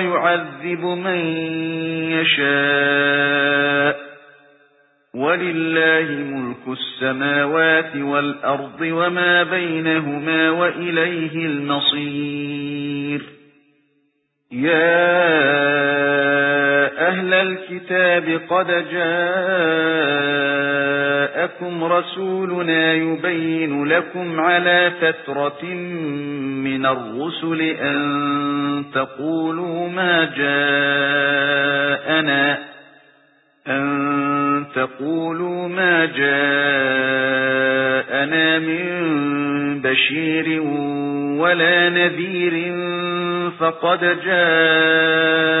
وَيُعَذِّبُ مَن يَشَاءُ وَلِلَّهِ مُلْكُ السَّمَاوَاتِ وَالْأَرْضِ وَمَا بَيْنَهُمَا وَإِلَيْهِ الْمَصِيرُ يَا أَهْلَ الْكِتَابِ قَدْ جَاءَكُمْ رَسُولُنَا يُبَيِّنُ لَكُمْ عَلَى فَتْرَةٍ مِنَ الرُّسُلِ أَن تَقُولُوا مَا جَاءَنَا أَن تَقُولُوا مَا جَاءَنَا مِن بَشِيرٍ وَلَا نَذِيرٍ فَقَدْ جَاءَكُم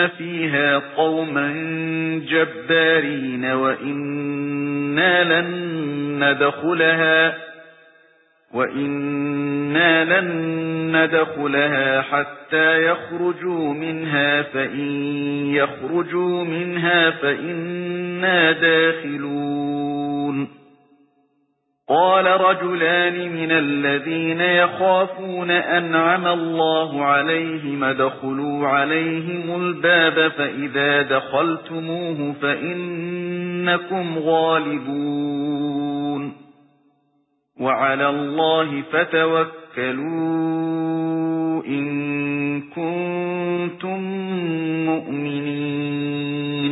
إن فيها قوما جبارين وإنا لن ندخلها وإنا لن ندخلها حتى يخرجوا منها فإن يخرجوا منها فإنا داخلون قال رجلان من الذين يخافون أنعم الله عليهم دخلوا عليهم الباب فإذا دخلتموه فإنكم غالبون. وعلى الله فتوكلوا